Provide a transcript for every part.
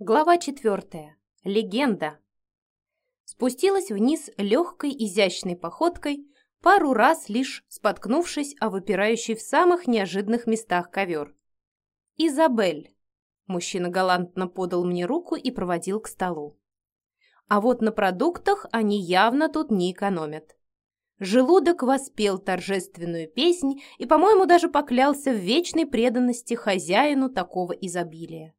Глава четвертая. Легенда. Спустилась вниз легкой изящной походкой, пару раз лишь споткнувшись о выпирающий в самых неожиданных местах ковер. «Изабель!» Мужчина галантно подал мне руку и проводил к столу. А вот на продуктах они явно тут не экономят. Желудок воспел торжественную песнь и, по-моему, даже поклялся в вечной преданности хозяину такого изобилия.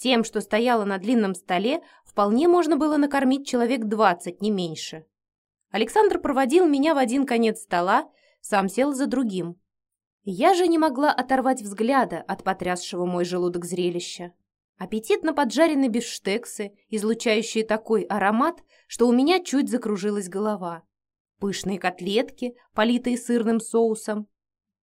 Тем, что стояло на длинном столе, вполне можно было накормить человек двадцать, не меньше. Александр проводил меня в один конец стола, сам сел за другим. Я же не могла оторвать взгляда от потрясшего мой желудок зрелища. Аппетитно поджаренные бифштексы, излучающие такой аромат, что у меня чуть закружилась голова. Пышные котлетки, политые сырным соусом.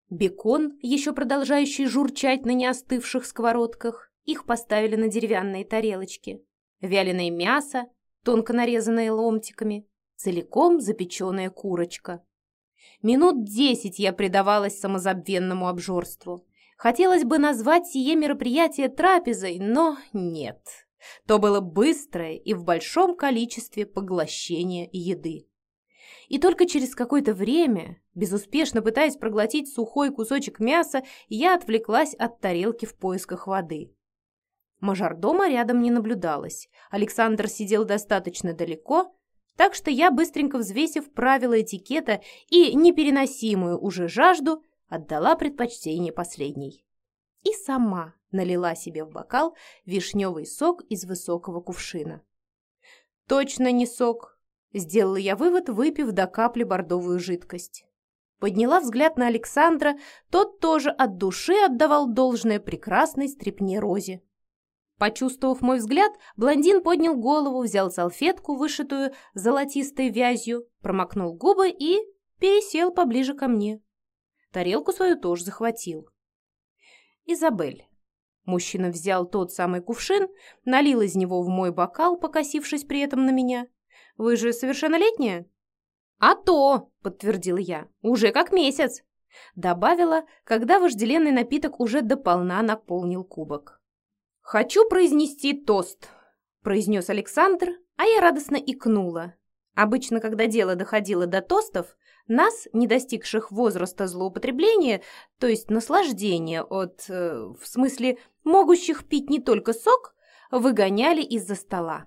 Бекон, еще продолжающий журчать на неостывших сковородках. Их поставили на деревянные тарелочки. Вяленое мясо, тонко нарезанное ломтиками, целиком запеченная курочка. Минут десять я предавалась самозабвенному обжорству. Хотелось бы назвать сие мероприятие трапезой, но нет. То было быстрое и в большом количестве поглощение еды. И только через какое-то время, безуспешно пытаясь проглотить сухой кусочек мяса, я отвлеклась от тарелки в поисках воды. Мажордома рядом не наблюдалось. Александр сидел достаточно далеко, так что я, быстренько взвесив правила этикета и непереносимую уже жажду, отдала предпочтение последней. И сама налила себе в бокал вишневый сок из высокого кувшина. «Точно не сок!» – сделала я вывод, выпив до капли бордовую жидкость. Подняла взгляд на Александра, тот тоже от души отдавал должное прекрасной стрепне розе. Почувствовав мой взгляд, блондин поднял голову, взял салфетку, вышитую золотистой вязью, промокнул губы и пересел поближе ко мне. Тарелку свою тоже захватил. «Изабель». Мужчина взял тот самый кувшин, налил из него в мой бокал, покосившись при этом на меня. «Вы же совершеннолетняя?» «А то!» — подтвердила я. «Уже как месяц!» Добавила, когда вожделенный напиток уже дополна наполнил кубок. «Хочу произнести тост», – произнес Александр, а я радостно икнула. Обычно, когда дело доходило до тостов, нас, не достигших возраста злоупотребления, то есть наслаждения от, э, в смысле, могущих пить не только сок, выгоняли из-за стола.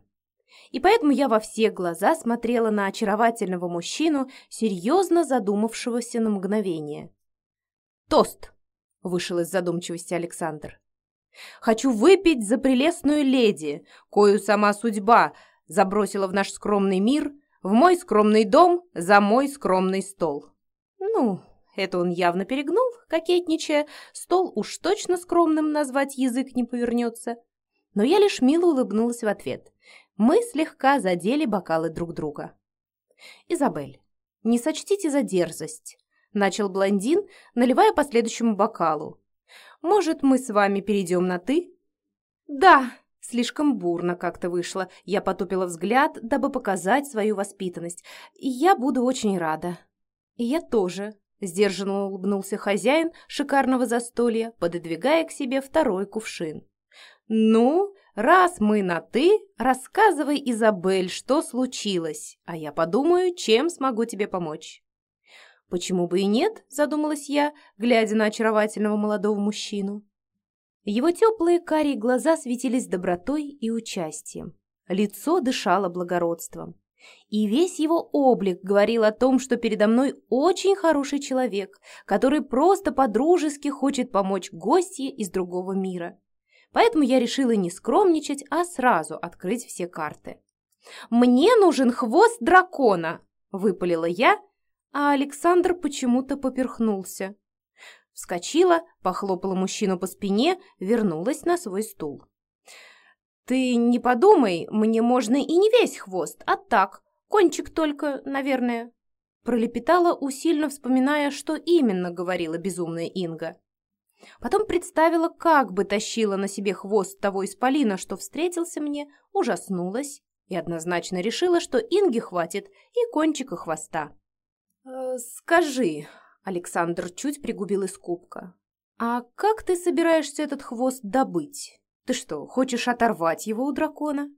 И поэтому я во все глаза смотрела на очаровательного мужчину, серьезно задумавшегося на мгновение. «Тост!» – вышел из задумчивости Александр. Хочу выпить за прелестную леди, кою сама судьба забросила в наш скромный мир, в мой скромный дом, за мой скромный стол. Ну, это он явно перегнул, кокетничая, стол уж точно скромным назвать язык не повернется. Но я лишь мило улыбнулась в ответ. Мы слегка задели бокалы друг друга. «Изабель, не сочтите за дерзость», — начал блондин, наливая по следующему бокалу. Может, мы с вами перейдем на «ты»?» «Да», Слишком бурно как-то вышло. Я потупила взгляд, дабы показать свою воспитанность. Я буду очень рада. Я тоже. Сдержанно улыбнулся хозяин шикарного застолья, пододвигая к себе второй кувшин. «Ну, раз мы на «ты», рассказывай, Изабель, что случилось, а я подумаю, чем смогу тебе помочь». «Почему бы и нет?» – задумалась я, глядя на очаровательного молодого мужчину. Его теплые карие глаза светились добротой и участием. Лицо дышало благородством. И весь его облик говорил о том, что передо мной очень хороший человек, который просто по-дружески хочет помочь гостье из другого мира. Поэтому я решила не скромничать, а сразу открыть все карты. «Мне нужен хвост дракона!» – выпалила я, а Александр почему-то поперхнулся. Вскочила, похлопала мужчину по спине, вернулась на свой стул. «Ты не подумай, мне можно и не весь хвост, а так, кончик только, наверное», пролепетала, усильно вспоминая, что именно говорила безумная Инга. Потом представила, как бы тащила на себе хвост того исполина, что встретился мне, ужаснулась и однозначно решила, что Инге хватит и кончика хвоста. Э, «Скажи», — Александр чуть пригубил из кубка, «а как ты собираешься этот хвост добыть? Ты что, хочешь оторвать его у дракона?»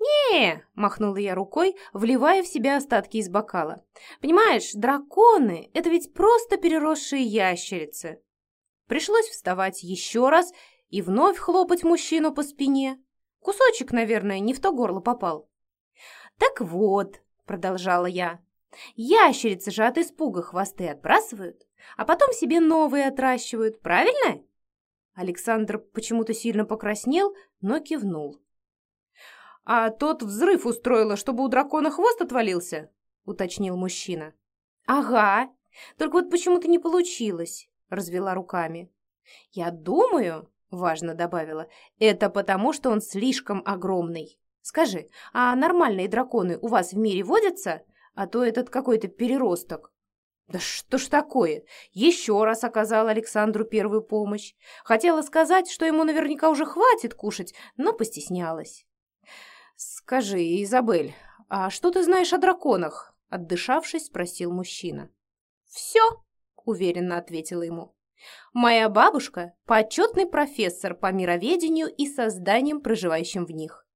не махнула я рукой, вливая в себя остатки из бокала. «Понимаешь, драконы — это ведь просто переросшие ящерицы». Пришлось вставать еще раз и вновь хлопать мужчину по спине. Кусочек, наверное, не в то горло попал. «Так вот», — продолжала я, — «ящерицы же от испуга хвосты отбрасывают, а потом себе новые отращивают, правильно?» Александр почему-то сильно покраснел, но кивнул. «А тот взрыв устроила, чтобы у дракона хвост отвалился?» — уточнил мужчина. «Ага, только вот почему-то не получилось», — развела руками. «Я думаю», — важно добавила, — «это потому, что он слишком огромный. Скажи, а нормальные драконы у вас в мире водятся? А то этот какой-то переросток». «Да что ж такое?» Еще раз оказал Александру первую помощь. Хотела сказать, что ему наверняка уже хватит кушать, но постеснялась. «Скажи, Изабель, а что ты знаешь о драконах?» Отдышавшись, спросил мужчина. «Все», — уверенно ответила ему. «Моя бабушка – почетный профессор по мироведению и созданиям, проживающим в них.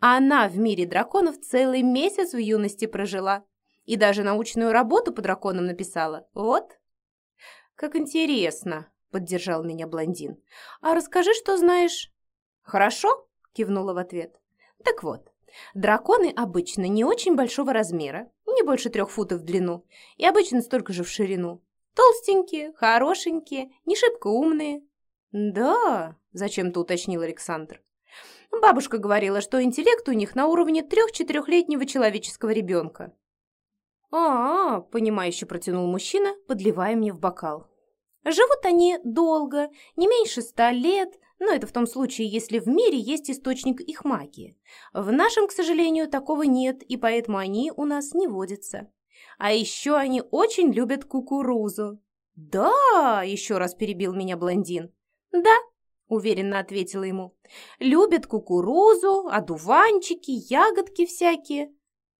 Она в мире драконов целый месяц в юности прожила и даже научную работу по драконам написала. Вот». «Как интересно», — поддержал меня блондин. «А расскажи, что знаешь». «Хорошо», — кивнула в ответ. Так вот, драконы обычно не очень большого размера, не больше трех футов в длину, и обычно столько же в ширину. Толстенькие, хорошенькие, не шибко умные. Да, зачем-то уточнил Александр. Бабушка говорила, что интеллект у них на уровне трех-четырехлетнего человеческого ребенка. А, -а, -а понимающе протянул мужчина, подливая мне в бокал. Живут они долго, не меньше ста лет, но это в том случае, если в мире есть источник их магии. В нашем, к сожалению, такого нет, и поэтому они у нас не водятся. А еще они очень любят кукурузу. «Да!» – еще раз перебил меня блондин. «Да!» – уверенно ответила ему. «Любят кукурузу, одуванчики, ягодки всякие.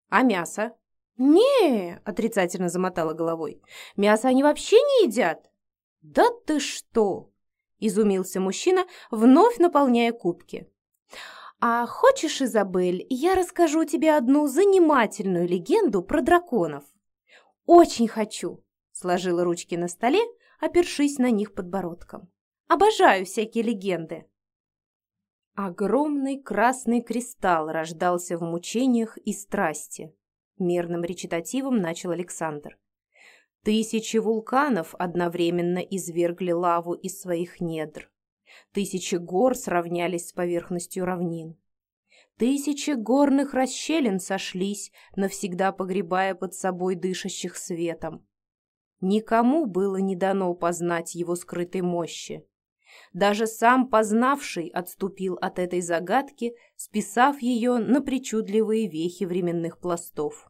А мясо?» «Не!» – отрицательно замотала головой. «Мясо они вообще не едят!» «Да ты что!» изумился мужчина, вновь наполняя кубки. «А хочешь, Изабель, я расскажу тебе одну занимательную легенду про драконов?» «Очень хочу!» – сложила ручки на столе, опершись на них подбородком. «Обожаю всякие легенды!» Огромный красный кристалл рождался в мучениях и страсти. Мерным речитативом начал Александр. Тысячи вулканов одновременно извергли лаву из своих недр. Тысячи гор сравнялись с поверхностью равнин. Тысячи горных расщелин сошлись, навсегда погребая под собой дышащих светом. Никому было не дано познать его скрытой мощи. Даже сам познавший отступил от этой загадки, списав ее на причудливые вехи временных пластов.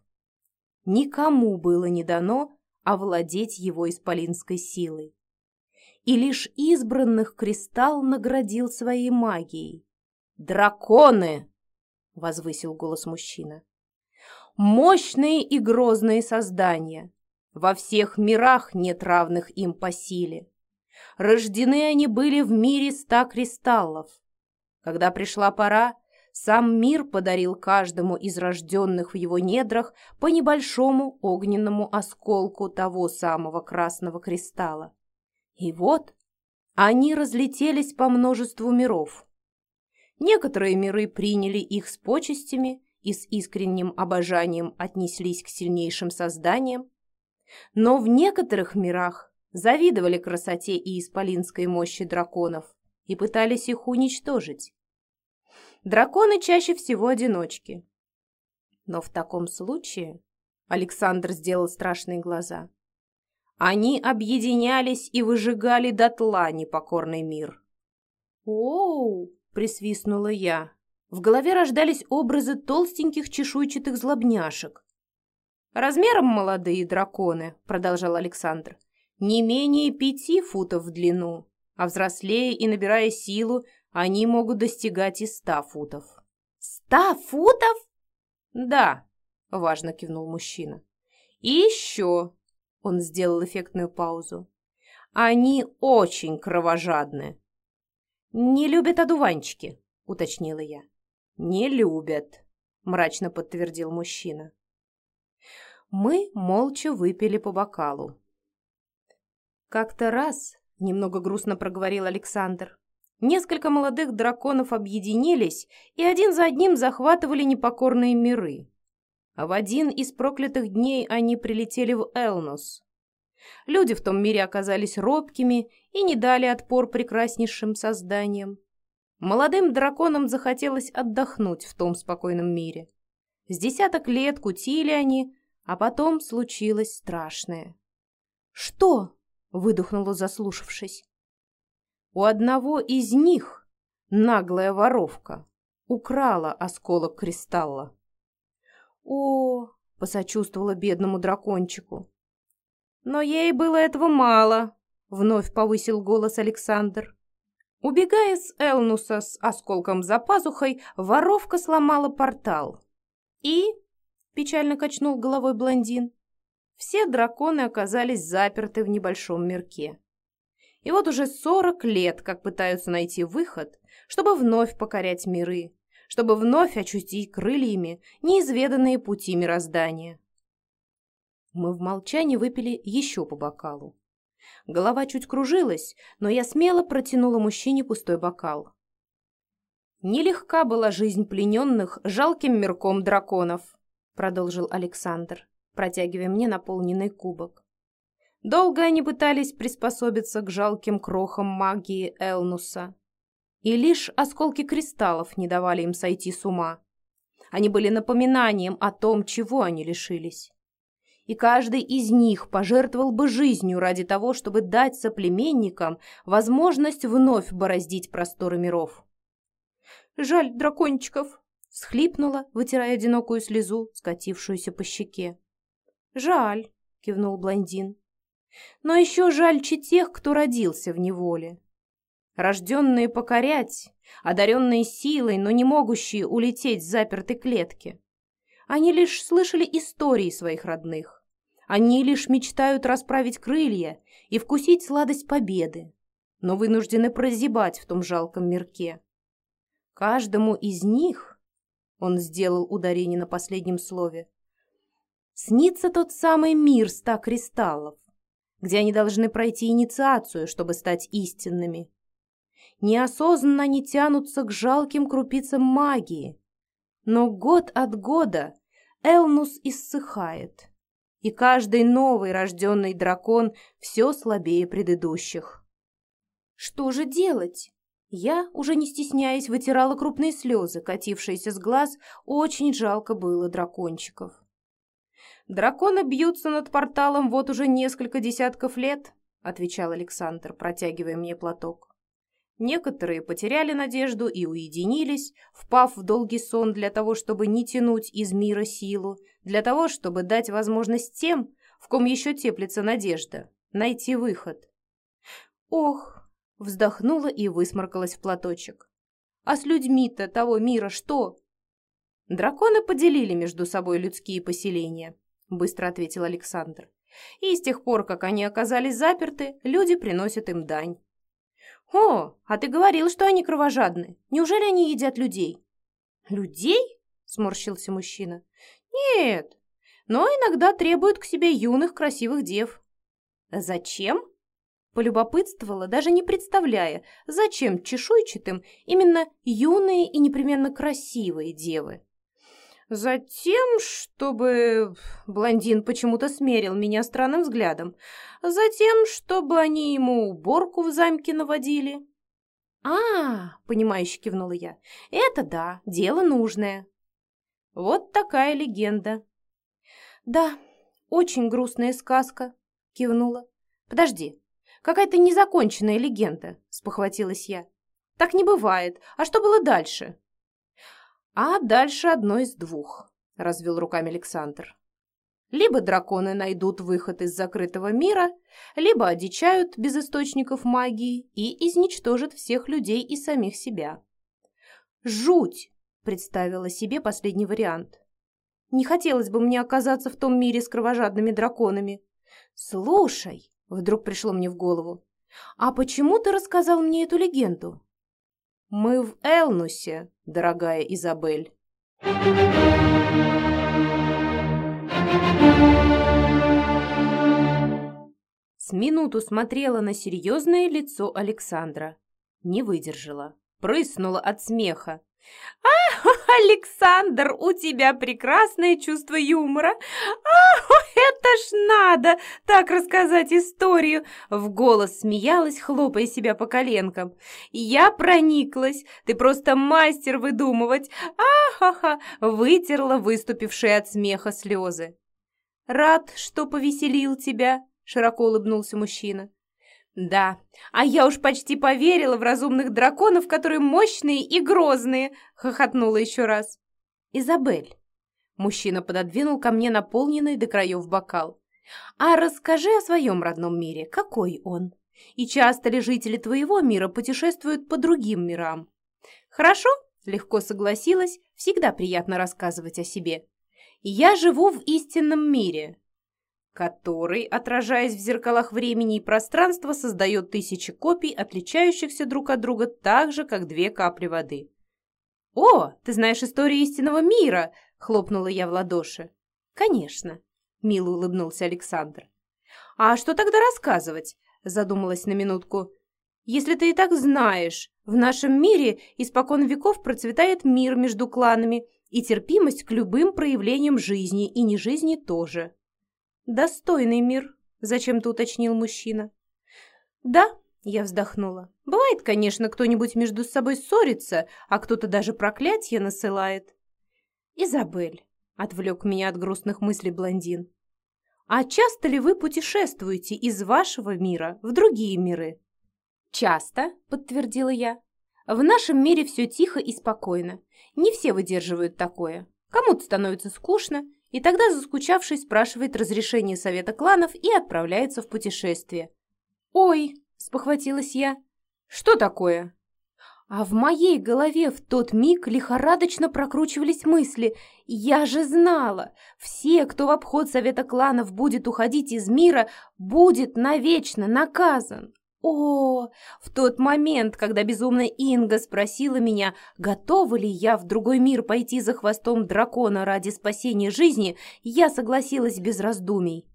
Никому было не дано овладеть его исполинской силой. И лишь избранных кристалл наградил своей магией. «Драконы!» — возвысил голос мужчина. «Мощные и грозные создания. Во всех мирах нет равных им по силе. Рождены они были в мире ста кристаллов. Когда пришла пора, сам мир подарил каждому из рожденных в его недрах по небольшому огненному осколку того самого красного кристалла. И вот они разлетелись по множеству миров. Некоторые миры приняли их с почестями и с искренним обожанием отнеслись к сильнейшим созданиям, но в некоторых мирах завидовали красоте и исполинской мощи драконов и пытались их уничтожить. Драконы чаще всего одиночки. Но в таком случае Александр сделал страшные глаза. Они объединялись и выжигали дотла непокорный мир. «Оу!» — присвистнула я. В голове рождались образы толстеньких чешуйчатых злобняшек. «Размером молодые драконы», — продолжал Александр, — «не менее пяти футов в длину, а взрослее и набирая силу, они могут достигать и ста футов. «Ста футов?» «Да», — важно кивнул мужчина. «И еще», — он сделал эффектную паузу, — «они очень кровожадны». «Не любят одуванчики», — уточнила я. «Не любят», — мрачно подтвердил мужчина. Мы молча выпили по бокалу. Как-то раз, немного грустно проговорил Александр, несколько молодых драконов объединились и один за одним захватывали непокорные миры. А в один из проклятых дней они прилетели в Элнус. Люди в том мире оказались робкими и не дали отпор прекраснейшим созданиям. Молодым драконам захотелось отдохнуть в том спокойном мире. С десяток лет кутили они, а потом случилось страшное. «Что?» — выдохнула, заслушавшись. У одного из них наглая воровка украла осколок кристалла. «О!» — посочувствовала бедному дракончику. «Но ей было этого мало», — вновь повысил голос Александр. Убегая с Элнуса с осколком за пазухой, воровка сломала портал. И, печально качнул головой блондин, все драконы оказались заперты в небольшом мирке. И вот уже сорок лет, как пытаются найти выход, чтобы вновь покорять миры, чтобы вновь очутить крыльями неизведанные пути мироздания. Мы в молчании выпили еще по бокалу. Голова чуть кружилась, но я смело протянула мужчине пустой бокал. «Нелегка была жизнь плененных жалким мирком драконов», продолжил Александр, протягивая мне наполненный кубок. Долго они пытались приспособиться к жалким крохам магии Элнуса. И лишь осколки кристаллов не давали им сойти с ума. Они были напоминанием о том, чего они лишились и каждый из них пожертвовал бы жизнью ради того, чтобы дать соплеменникам возможность вновь бороздить просторы миров. «Жаль дракончиков!» — схлипнула, вытирая одинокую слезу, скатившуюся по щеке. «Жаль!» — кивнул блондин. «Но еще жальче тех, кто родился в неволе. Рожденные покорять, одаренные силой, но не могущие улететь с запертой клетки. Они лишь слышали истории своих родных, они лишь мечтают расправить крылья и вкусить сладость победы, но вынуждены прозябать в том жалком мирке. Каждому из них, он сделал ударение на последнем слове, снится тот самый мир ста кристаллов, где они должны пройти инициацию, чтобы стать истинными. Неосознанно они тянутся к жалким крупицам магии, но год от года Элнус иссыхает, и каждый новый рожденный дракон все слабее предыдущих. Что же делать? Я, уже не стесняясь, вытирала крупные слезы, катившиеся с глаз, очень жалко было дракончиков. «Драконы бьются над порталом вот уже несколько десятков лет», отвечал Александр, протягивая мне платок. Некоторые потеряли надежду и уединились, впав в долгий сон для того, чтобы не тянуть из мира силу, для того, чтобы дать возможность тем, в ком еще теплится надежда, найти выход. Ох, вздохнула и высморкалась в платочек. А с людьми-то того мира что? Драконы поделили между собой людские поселения, быстро ответил Александр. И с тех пор, как они оказались заперты, люди приносят им дань. «О, а ты говорил, что они кровожадны. Неужели они едят людей?» «Людей?» – сморщился мужчина. «Нет, но иногда требуют к себе юных красивых дев». «Зачем?» – полюбопытствовала, даже не представляя, зачем чешуйчатым именно юные и непременно красивые девы. Затем, чтобы... Блондин почему-то смерил меня странным взглядом. Затем, чтобы они ему уборку в замке наводили. «А, — понимающе кивнула я, — это да, дело нужное». Вот такая легенда. «Да, очень грустная сказка», — кивнула. «Подожди, какая-то незаконченная легенда», — спохватилась я. «Так не бывает. А что было дальше?» А дальше одно из двух, развел руками Александр. Либо драконы найдут выход из закрытого мира, либо одичают без источников магии и изничтожат всех людей и самих себя. «Жуть!» – представила себе последний вариант. «Не хотелось бы мне оказаться в том мире с кровожадными драконами. Слушай!» – вдруг пришло мне в голову. «А почему ты рассказал мне эту легенду?» Мы в Элнусе, дорогая Изабель. С минуту смотрела на серьезное лицо Александра. Не выдержала. Прыснула от смеха. «А, Александр, у тебя прекрасное чувство юмора! А, это ж надо так рассказать историю!» В голос смеялась, хлопая себя по коленкам. «Я прониклась! Ты просто мастер выдумывать! А-ха-ха!» Вытерла выступившие от смеха слезы. «Рад, что повеселил тебя!» широко улыбнулся мужчина. «Да, а я уж почти поверила в разумных драконов, которые мощные и грозные!» — хохотнула еще раз. «Изабель!» Мужчина пододвинул ко мне наполненный до краев бокал. «А расскажи о своем родном мире. Какой он? И часто ли жители твоего мира путешествуют по другим мирам?» «Хорошо», — легко согласилась, всегда приятно рассказывать о себе. «Я живу в истинном мире, который, отражаясь в зеркалах времени и пространства, создает тысячи копий, отличающихся друг от друга так же, как две капли воды. «О, ты знаешь историю истинного мира!» — хлопнула я в ладоши. «Конечно», — мило улыбнулся Александр. «А что тогда рассказывать?» — задумалась на минутку. «Если ты и так знаешь, в нашем мире испокон веков процветает мир между кланами и терпимость к любым проявлениям жизни и нежизни тоже». «Достойный мир», — зачем-то уточнил мужчина. «Да», — я вздохнула. «Бывает, конечно, кто-нибудь между собой ссорится, а кто-то даже проклятие насылает». «Изабель», — отвлек меня от грустных мыслей блондин. «А часто ли вы путешествуете из вашего мира в другие миры?» «Часто», — подтвердила я. «В нашем мире все тихо и спокойно. Не все выдерживают такое. Кому-то становится скучно, и тогда заскучавший спрашивает разрешение совета кланов и отправляется в путешествие. «Ой!» – спохватилась я. «Что такое?» А в моей голове в тот миг лихорадочно прокручивались мысли. Я же знала, все, кто в обход совета кланов будет уходить из мира, будет навечно наказан. О, в тот момент, когда безумная Инга спросила меня, готова ли я в другой мир пойти за хвостом дракона ради спасения жизни, я согласилась без раздумий.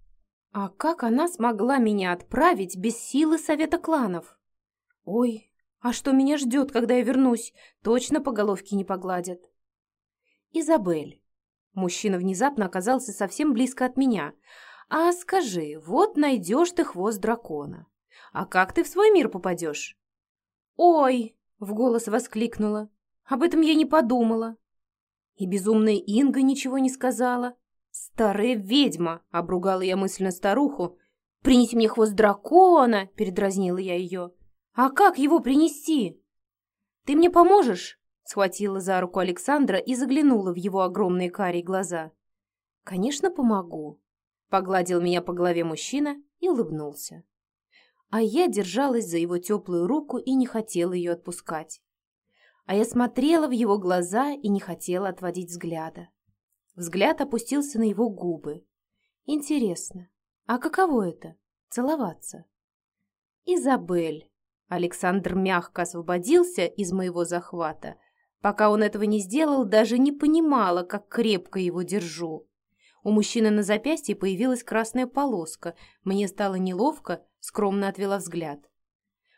А как она смогла меня отправить без силы совета кланов? Ой, а что меня ждет, когда я вернусь? Точно по головке не погладят. Изабель. Мужчина внезапно оказался совсем близко от меня. А скажи, вот найдешь ты хвост дракона. А как ты в свой мир попадешь?» «Ой!» — в голос воскликнула. «Об этом я не подумала». И безумная Инга ничего не сказала. «Старая ведьма!» — обругала я мысленно старуху. «Принеси мне хвост дракона!» — передразнила я ее. «А как его принести?» «Ты мне поможешь?» — схватила за руку Александра и заглянула в его огромные карие глаза. «Конечно, помогу», — погладил меня по голове мужчина и улыбнулся а я держалась за его теплую руку и не хотела ее отпускать. А я смотрела в его глаза и не хотела отводить взгляда. Взгляд опустился на его губы. Интересно, а каково это — целоваться? Изабель. Александр мягко освободился из моего захвата. Пока он этого не сделал, даже не понимала, как крепко его держу. У мужчины на запястье появилась красная полоска. Мне стало неловко, скромно отвела взгляд.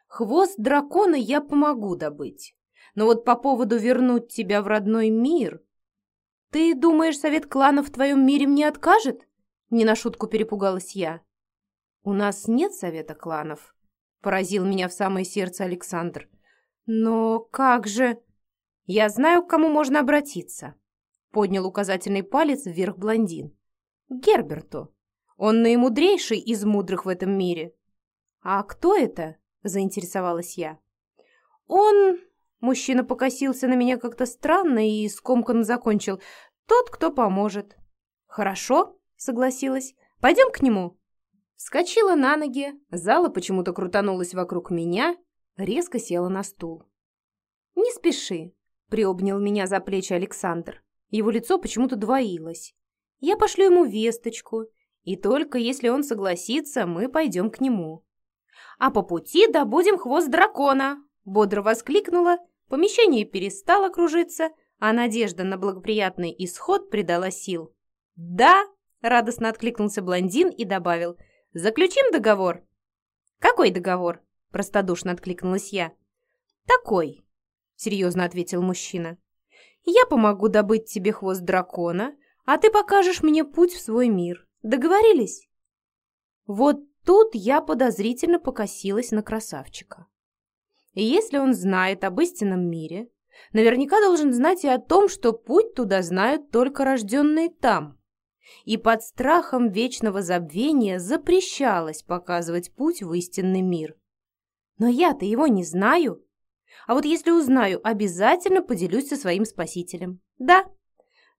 «Хвост дракона я помогу добыть. Но вот по поводу вернуть тебя в родной мир...» «Ты думаешь, совет кланов в твоем мире мне откажет?» Не на шутку перепугалась я. «У нас нет совета кланов», — поразил меня в самое сердце Александр. «Но как же...» «Я знаю, к кому можно обратиться», — поднял указательный палец вверх блондин. Герберту. Он наимудрейший из мудрых в этом мире. А кто это? Заинтересовалась я. Он... Мужчина покосился на меня как-то странно и скомканно закончил. Тот, кто поможет. Хорошо, согласилась. Пойдем к нему. Вскочила на ноги, зала почему-то крутанулась вокруг меня, резко села на стул. «Не спеши», — приобнял меня за плечи Александр. Его лицо почему-то двоилось. Я пошлю ему весточку, и только если он согласится, мы пойдем к нему. А по пути добудем хвост дракона, бодро воскликнула, Помещение перестало кружиться, а надежда на благоприятный исход придала сил. «Да!» – радостно откликнулся блондин и добавил. «Заключим договор?» «Какой договор?» – простодушно откликнулась я. «Такой», – серьезно ответил мужчина. «Я помогу добыть тебе хвост дракона, а ты покажешь мне путь в свой мир. Договорились?» Вот тут я подозрительно покосилась на красавчика. И если он знает об истинном мире, наверняка должен знать и о том, что путь туда знают только рожденные там. И под страхом вечного забвения запрещалось показывать путь в истинный мир. Но я-то его не знаю. А вот если узнаю, обязательно поделюсь со своим спасителем. Да,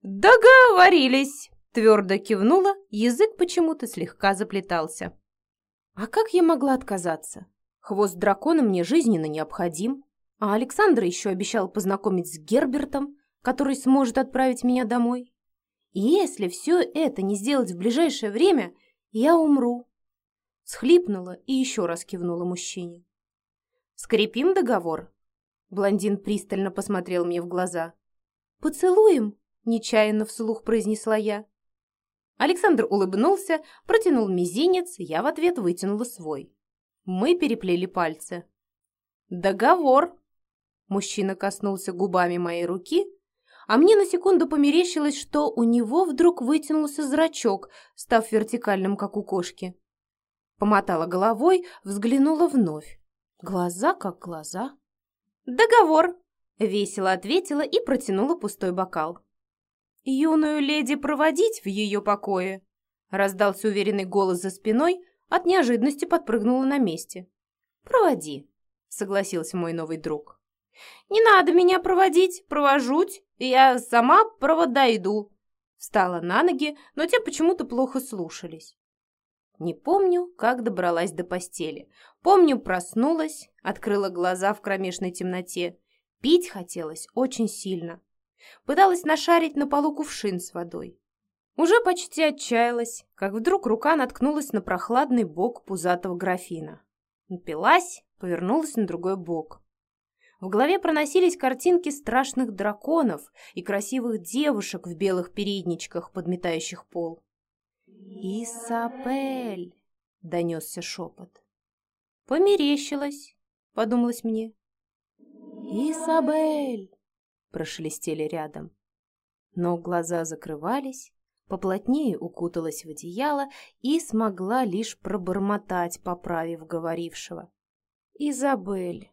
договорились, твердо кивнула, язык почему-то слегка заплетался. А как я могла отказаться? Хвост дракона мне жизненно необходим, а Александр еще обещал познакомить с Гербертом, который сможет отправить меня домой. И если все это не сделать в ближайшее время, я умру. Схлипнула и еще раз кивнула мужчине. «Скрепим договор?» Блондин пристально посмотрел мне в глаза. «Поцелуем?» – нечаянно вслух произнесла я. Александр улыбнулся, протянул мизинец, я в ответ вытянула свой. Мы переплели пальцы. «Договор!» Мужчина коснулся губами моей руки, а мне на секунду померещилось, что у него вдруг вытянулся зрачок, став вертикальным, как у кошки. Помотала головой, взглянула вновь. Глаза как глаза. «Договор!» — весело ответила и протянула пустой бокал. «Юную леди проводить в ее покое?» Раздался уверенный голос за спиной, от неожиданности подпрыгнула на месте. «Проводи», — согласился мой новый друг. «Не надо меня проводить, провожуть, я сама провода иду». Встала на ноги, но те почему-то плохо слушались. Не помню, как добралась до постели. Помню, проснулась, открыла глаза в кромешной темноте. Пить хотелось очень сильно. Пыталась нашарить на полу кувшин с водой. Уже почти отчаялась, как вдруг рука наткнулась на прохладный бок пузатого графина. Напилась, повернулась на другой бок. В голове проносились картинки страшных драконов и красивых девушек в белых передничках, подметающих пол. «Исапель!» — донесся шепот. «Померещилась!» — подумалось мне. «Изабель!» Прошелестели рядом. Но глаза закрывались, поплотнее укуталась в одеяло и смогла лишь пробормотать, поправив говорившего. «Изабель,